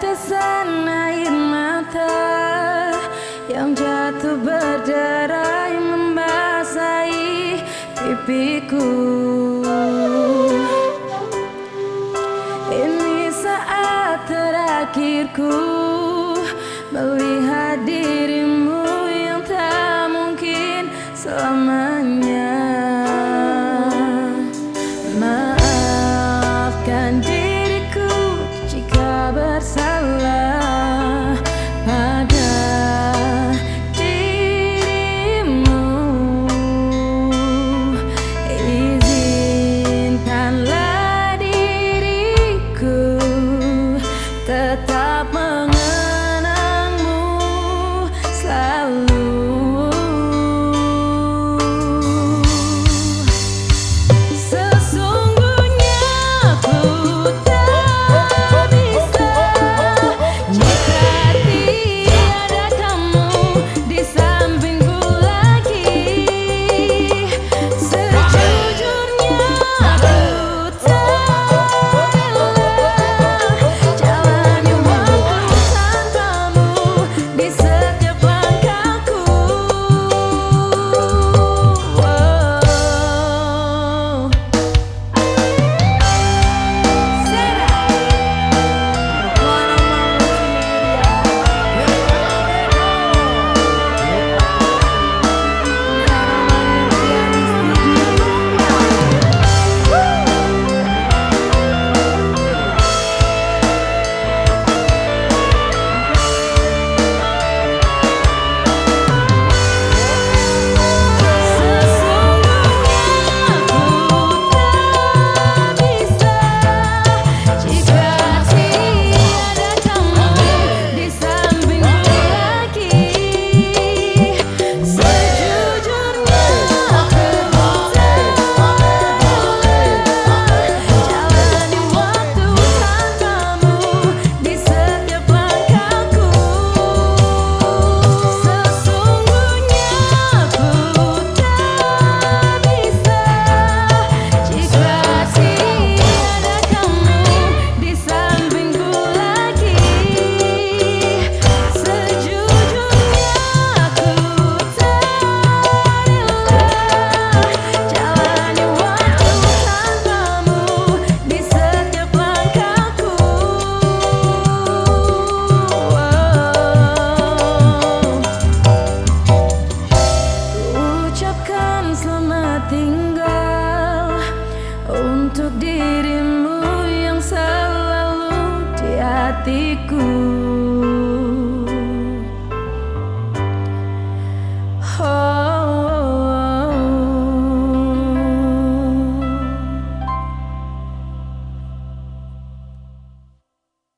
tetesan air mata yang jatuh berderai membasahi pipiku. Ini saat terakhirku melihat dirimu yang tak mungkin selamanya. Maafkan diriku jika bersama untuk dirimu yang selalu di hatiku.